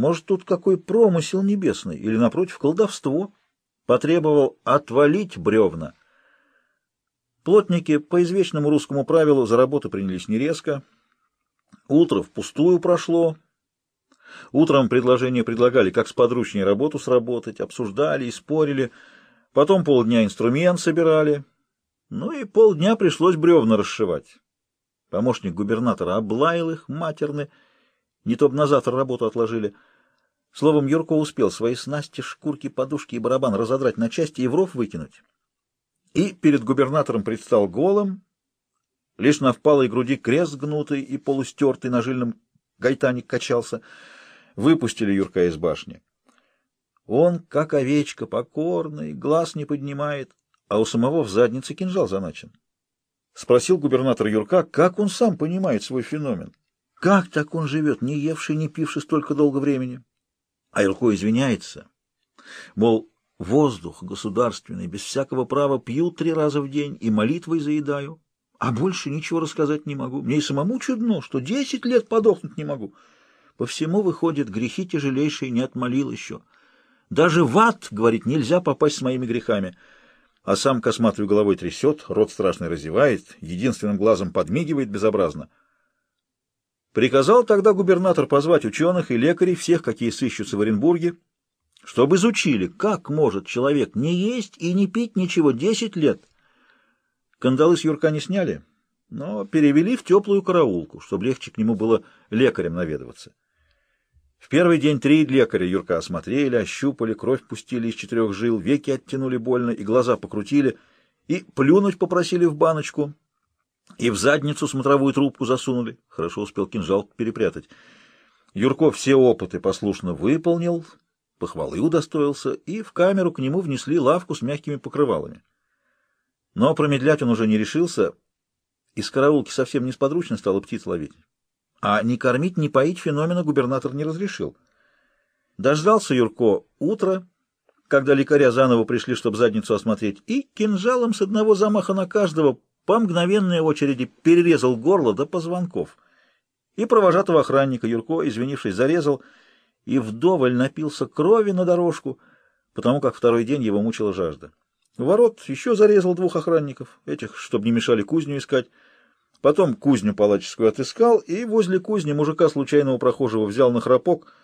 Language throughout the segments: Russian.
Может, тут какой промысел небесный или, напротив, колдовство? Потребовал отвалить бревна. Плотники по извечному русскому правилу за работу принялись не резко. Утро впустую прошло. Утром предложения предлагали, как сподручнее работу сработать, обсуждали и спорили. Потом полдня инструмент собирали. Ну и полдня пришлось бревна расшивать. Помощник губернатора облаял их, матерны, не то б на завтра работу отложили. Словом, Юрко успел свои снасти, шкурки, подушки и барабан разодрать на части и в ров выкинуть. И перед губернатором предстал голым, лишь на впалой груди крест гнутый и полустертый на жильном гайтаник качался. Выпустили Юрка из башни. Он, как овечка, покорный, глаз не поднимает, а у самого в заднице кинжал заначен. Спросил губернатор Юрка, как он сам понимает свой феномен. Как так он живет, не евший, не пивший столько долго времени? А Юрко извиняется. Мол, воздух государственный, без всякого права пью три раза в день и молитвой заедаю. А больше ничего рассказать не могу. Мне и самому чудно, что десять лет подохнуть не могу. По всему, выходит, грехи тяжелейшие не отмолил еще. Даже в ад, говорит, нельзя попасть с моими грехами. А сам косматой головой трясет, рот страшно разевает, единственным глазом подмигивает безобразно. Приказал тогда губернатор позвать ученых и лекарей, всех, какие сыщутся в Оренбурге, чтобы изучили, как может человек не есть и не пить ничего десять лет. Кандалы с Юрка не сняли, но перевели в теплую караулку, чтобы легче к нему было лекарем наведываться. В первый день три лекаря Юрка осмотрели, ощупали, кровь пустили из четырех жил, веки оттянули больно и глаза покрутили, и плюнуть попросили в баночку — и в задницу смотровую трубку засунули. Хорошо успел кинжал перепрятать. Юрков все опыты послушно выполнил, похвалы удостоился, и в камеру к нему внесли лавку с мягкими покрывалами. Но промедлять он уже не решился, из караулки совсем несподручно стало птиц ловить. А ни кормить, ни поить феномена губернатор не разрешил. Дождался Юрко утро, когда лекаря заново пришли, чтобы задницу осмотреть, и кинжалом с одного замаха на каждого по мгновенной очереди перерезал горло до позвонков. И провожатого охранника Юрко, извинившись, зарезал и вдоволь напился крови на дорожку, потому как второй день его мучила жажда. Ворот еще зарезал двух охранников, этих, чтобы не мешали кузню искать. Потом кузню палаческую отыскал, и возле кузни мужика случайного прохожего взял на храпок,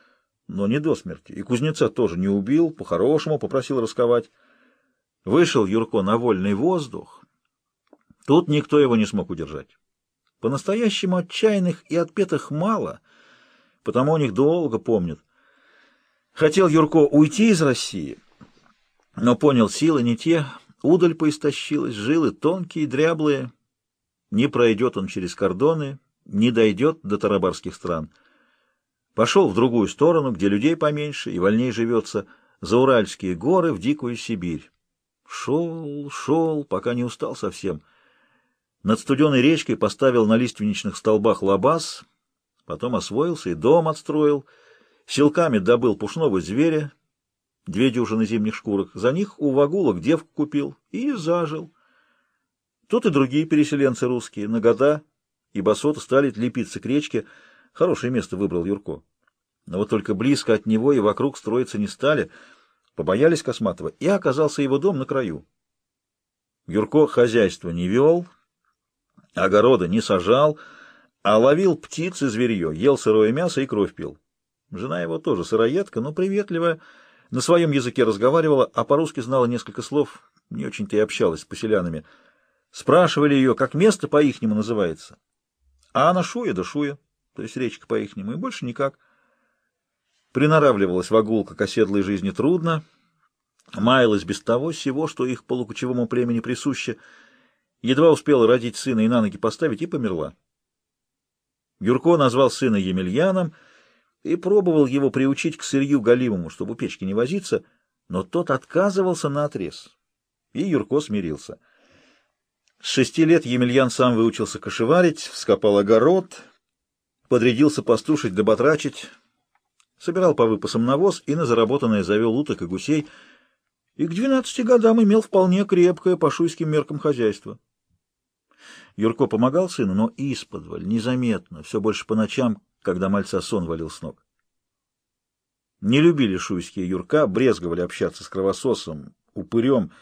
но не до смерти. И кузнеца тоже не убил, по-хорошему попросил расковать. Вышел Юрко на вольный воздух, Тут никто его не смог удержать. По-настоящему отчаянных и отпетых мало, потому о них долго помнят. Хотел Юрко уйти из России, но понял, силы не те, удаль поистощилась, жилы тонкие, дряблые. Не пройдет он через кордоны, не дойдет до тарабарских стран. Пошел в другую сторону, где людей поменьше и вольней живется, за Уральские горы в дикую Сибирь. Шел, шел, пока не устал совсем — над студеной речкой поставил на лиственничных столбах лабаз, потом освоился и дом отстроил, силками добыл пушного зверя, две дюжины зимних шкурок, за них у вагулок девку купил и зажил. Тут и другие переселенцы русские, на года и басоты стали лепиться к речке, хорошее место выбрал Юрко. Но вот только близко от него и вокруг строиться не стали, побоялись Косматова, и оказался его дом на краю. Юрко хозяйство не вел, Огорода не сажал, а ловил птиц и зверье, ел сырое мясо и кровь пил. Жена его тоже сыроедка, но приветливая, на своем языке разговаривала, а по-русски знала несколько слов, не очень-то и общалась с поселянами. Спрашивали ее, как место по-ихнему называется. А она Шуя да Шуя, то есть речка по-ихнему, и больше никак. Приноравливалась вагулка к оседлой жизни трудно, маялась без того всего, что их полукочевому племени присуще — едва успела родить сына и на ноги поставить, и померла. Юрко назвал сына Емельяном и пробовал его приучить к сырью галимому, чтобы у печки не возиться, но тот отказывался наотрез, и Юрко смирился. С шести лет Емельян сам выучился кошеварить, вскопал огород, подрядился пастушить да батрачить, собирал по выпасам навоз и на заработанное завел уток и гусей, и к двенадцати годам имел вполне крепкое по шуйским меркам хозяйство. Юрко помогал сыну, но исподволь, незаметно, все больше по ночам, когда мальца сон валил с ног. Не любили шуйские Юрка, брезговали общаться с кровососом, упырем,